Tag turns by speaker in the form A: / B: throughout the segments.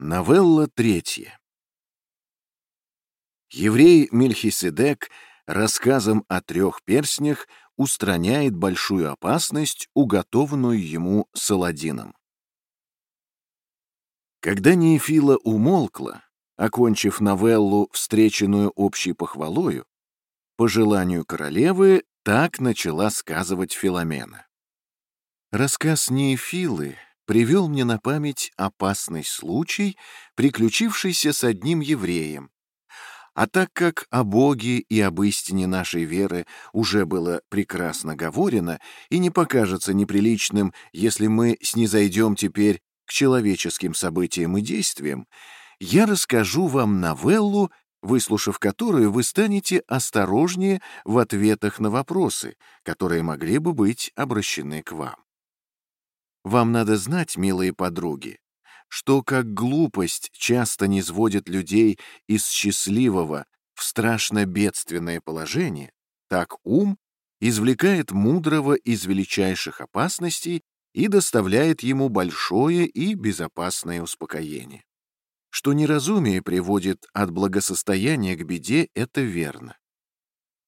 A: Новелла третья. Еврей Мельхиседек рассказом о трех перстнях устраняет большую опасность, уготованную ему Саладином. Когда Неефила умолкла, окончив новеллу, встреченную общей похвалою, по желанию королевы так начала сказывать Филомена. Рассказ Неефилы привел мне на память опасный случай, приключившийся с одним евреем. А так как о Боге и об истине нашей веры уже было прекрасно говорено и не покажется неприличным, если мы снизойдем теперь к человеческим событиям и действиям, я расскажу вам новеллу, выслушав которую вы станете осторожнее в ответах на вопросы, которые могли бы быть обращены к вам. Вам надо знать, милые подруги, что как глупость часто не сводит людей из счастливого в страшно бедственное положение, так ум извлекает мудрого из величайших опасностей и доставляет ему большое и безопасное успокоение. Что неразумие приводит от благосостояния к беде, это верно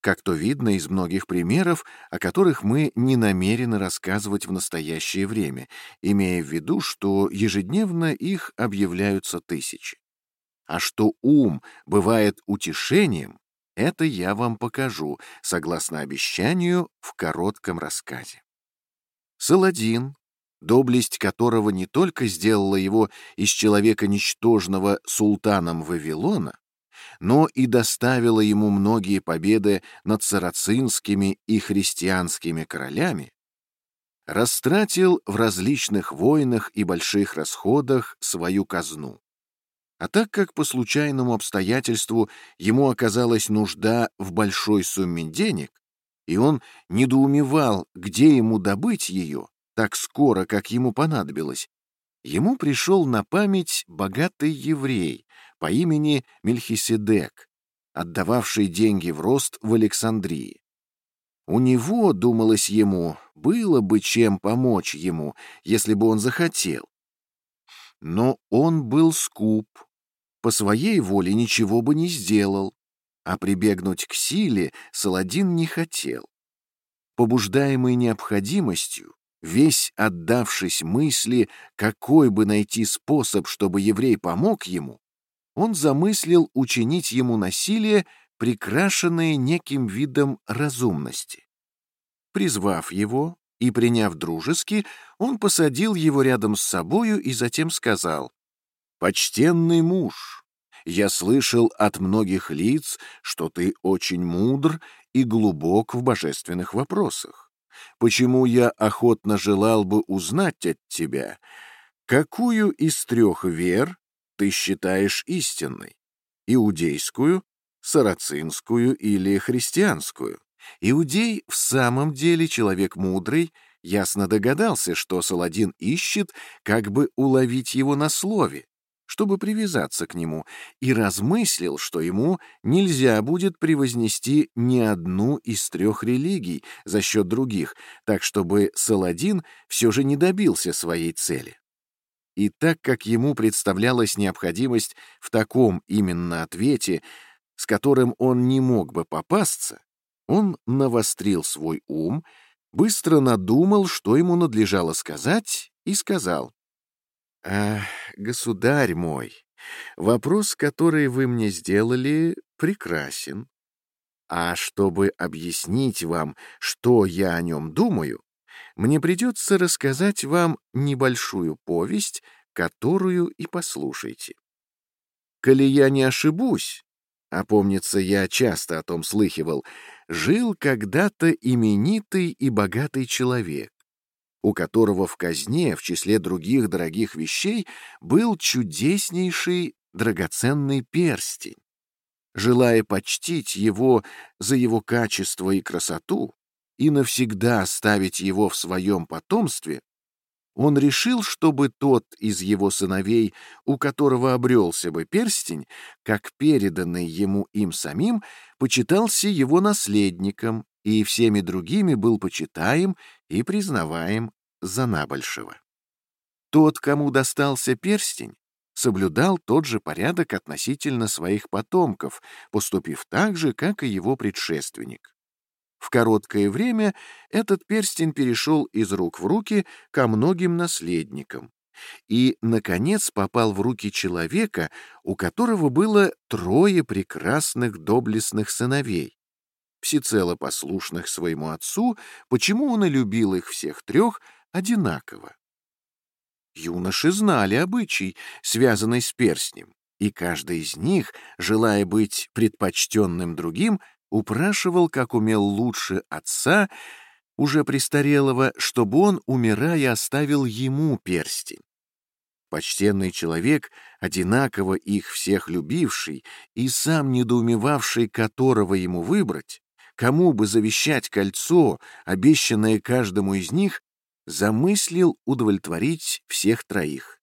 A: как то видно из многих примеров, о которых мы не намерены рассказывать в настоящее время, имея в виду, что ежедневно их объявляются тысячи. А что ум бывает утешением, это я вам покажу, согласно обещанию в коротком рассказе. Саладин, доблесть которого не только сделала его из человека ничтожного султаном Вавилона, но и доставила ему многие победы над сарацинскими и христианскими королями, растратил в различных войнах и больших расходах свою казну. А так как по случайному обстоятельству ему оказалась нужда в большой сумме денег, и он недоумевал, где ему добыть ее, так скоро, как ему понадобилось, ему пришел на память богатый еврей, по имени Мельхиседек, отдававший деньги в рост в Александрии. У него, думалось ему, было бы чем помочь ему, если бы он захотел. Но он был скуп, по своей воле ничего бы не сделал, а прибегнуть к силе Саладин не хотел. Побуждаемый необходимостью, весь отдавшись мысли, какой бы найти способ, чтобы еврей помог ему, он замыслил учинить ему насилие, прикрашенное неким видом разумности. Призвав его и приняв дружески, он посадил его рядом с собою и затем сказал, «Почтенный муж, я слышал от многих лиц, что ты очень мудр и глубок в божественных вопросах. Почему я охотно желал бы узнать от тебя, какую из трех вер ты считаешь истинной? Иудейскую, сарацинскую или христианскую? Иудей в самом деле человек мудрый, ясно догадался, что Саладин ищет, как бы уловить его на слове, чтобы привязаться к нему, и размыслил, что ему нельзя будет превознести ни одну из трех религий за счет других, так чтобы Саладин все же не добился своей цели. И так как ему представлялась необходимость в таком именно ответе, с которым он не мог бы попасться, он навострил свой ум, быстро надумал, что ему надлежало сказать, и сказал, «А, государь мой, вопрос, который вы мне сделали, прекрасен. А чтобы объяснить вам, что я о нем думаю, мне придется рассказать вам небольшую повесть, которую и послушайте. Коли я не ошибусь, а помнится, я часто о том слыхивал, жил когда-то именитый и богатый человек, у которого в казне, в числе других дорогих вещей, был чудеснейший драгоценный перстень. Желая почтить его за его качество и красоту, и навсегда оставить его в своем потомстве, он решил, чтобы тот из его сыновей, у которого обрелся бы перстень, как переданный ему им самим, почитался его наследником и всеми другими был почитаем и признаваем за набольшего. Тот, кому достался перстень, соблюдал тот же порядок относительно своих потомков, поступив так же, как и его предшественник. В короткое время этот перстень перешел из рук в руки ко многим наследникам и, наконец, попал в руки человека, у которого было трое прекрасных доблестных сыновей, всецело послушных своему отцу, почему он и любил их всех трех одинаково. Юноши знали обычай, связанный с перстнем, и каждый из них, желая быть предпочтенным другим, упрашивал, как умел лучше отца, уже престарелого, чтобы он, умирая, оставил ему перстень. Почтенный человек, одинаково их всех любивший и сам недоумевавший, которого ему выбрать, кому бы завещать кольцо, обещанное каждому из них, замыслил удовлетворить всех троих.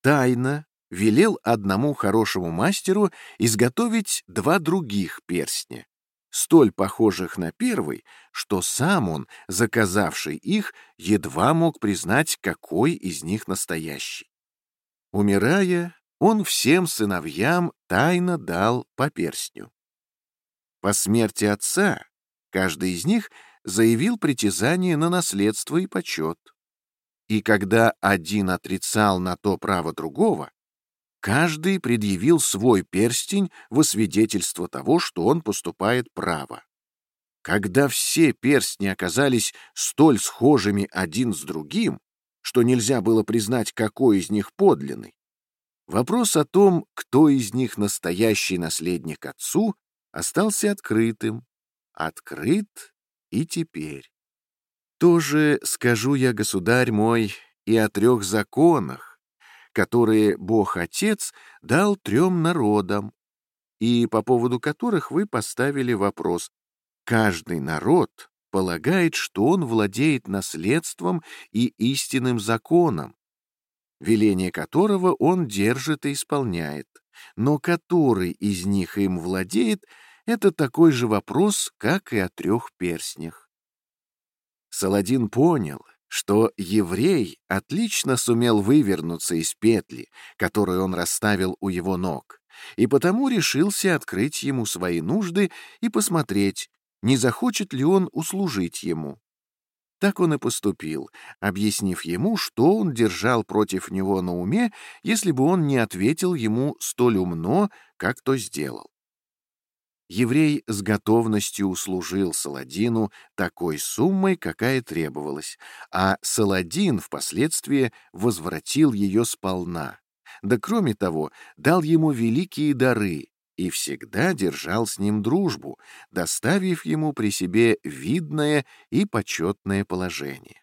A: Тайно велел одному хорошему мастеру изготовить два других перстня, столь похожих на первый, что сам он, заказавший их, едва мог признать, какой из них настоящий. Умирая, он всем сыновьям тайно дал по перстню. По смерти отца каждый из них заявил притязание на наследство и почет. И когда один отрицал на то право другого, Каждый предъявил свой перстень во свидетельство того, что он поступает право. Когда все перстни оказались столь схожими один с другим, что нельзя было признать, какой из них подлинный, вопрос о том, кто из них настоящий наследник отцу, остался открытым. Открыт и теперь. Тоже скажу я, государь мой, и о трех законах, которые Бог-Отец дал трем народам, и по поводу которых вы поставили вопрос. Каждый народ полагает, что он владеет наследством и истинным законом, веление которого он держит и исполняет. Но который из них им владеет, это такой же вопрос, как и о трех перстнях. Саладин понял, что еврей отлично сумел вывернуться из петли, которую он расставил у его ног, и потому решился открыть ему свои нужды и посмотреть, не захочет ли он услужить ему. Так он и поступил, объяснив ему, что он держал против него на уме, если бы он не ответил ему столь умно, как то сделал еврей с готовностью услужил Саладину такой суммой, какая требовалась, а Саладин впоследствии возвратил ее сполна. Да кроме того, дал ему великие дары и всегда держал с ним дружбу, доставив ему при себе видное и почетное положение.